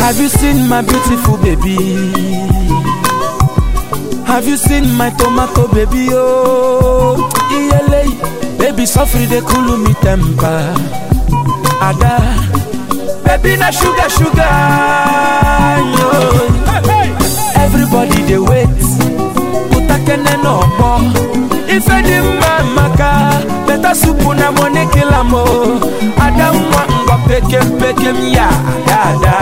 Have you seen my beautiful baby? Have you seen my tomato baby? Oh, yele, baby, sofri de kulu mi tempa. Ada, na sugar sugar yo. Everybody dey wait. Utakene n'ọgbọ ife dị mma maka beta supu na monekela m ada nwa ngwa peke peke m ya ada ada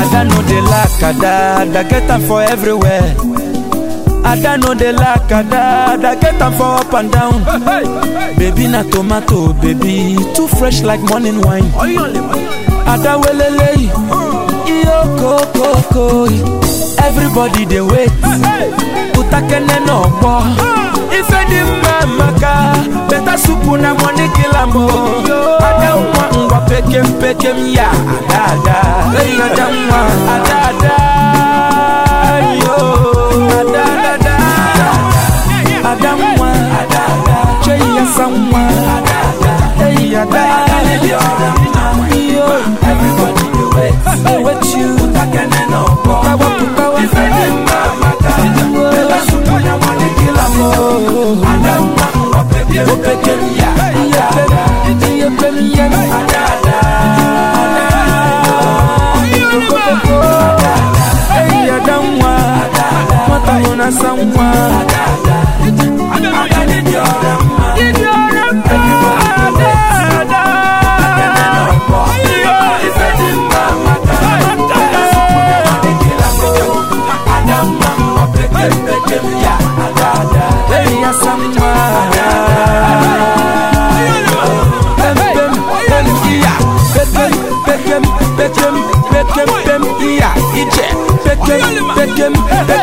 Ada no dey lack ada, ada. Get am for everywhere. Ada no dey lack ada, ada get am for up and down. Baby na tomato, baby. Too fresh like morning wine. Ada welele, iyo kokoko. Everybody dey wait. Utakene no gbọ́. Ife dị mma maka beta supu na money kill am o. Ada nwa ngwa pekem pekem ya ada ada na someone. I got it, your mama. Give your Yeah, I got it. Hey, yes, I'm Beckham, Beckham, Beckham, Beckham, yeah, it's Beckham, Beckham, Beckham.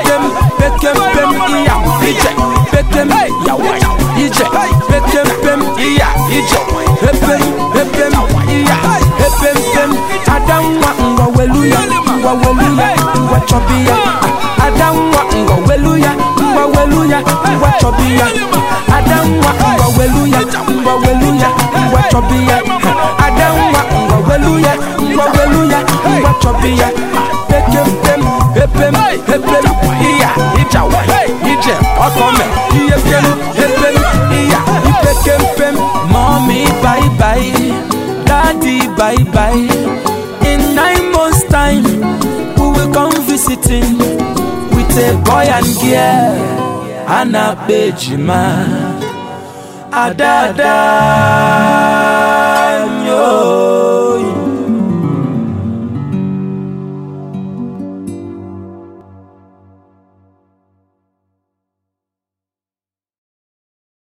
Pekem yawa. Ije. Pekem pem iya. Ije. Pepem pepem iya. Pepem pem. Adamwa ngwa weluya. Ngwa weluya. Ngwa chobiya. Adamwa ngwa weluya. Ngwa weluya. Ngwa chobiya. Adamwa ngwa weluya. Ngwa weluya. Ngwa chobiya. Adamwa ngwa weluya. Ngwa weluya. Ngwa chobiya. Pekem pem. Iya. Ijawa. Ije. Ọkọme. Iye pem. Pepem iya. Ipekem. Mommy bye bye. Daddy bye bye. In nine months time, we will come visiting with a boy and girl. and Anna Bejima. Adada.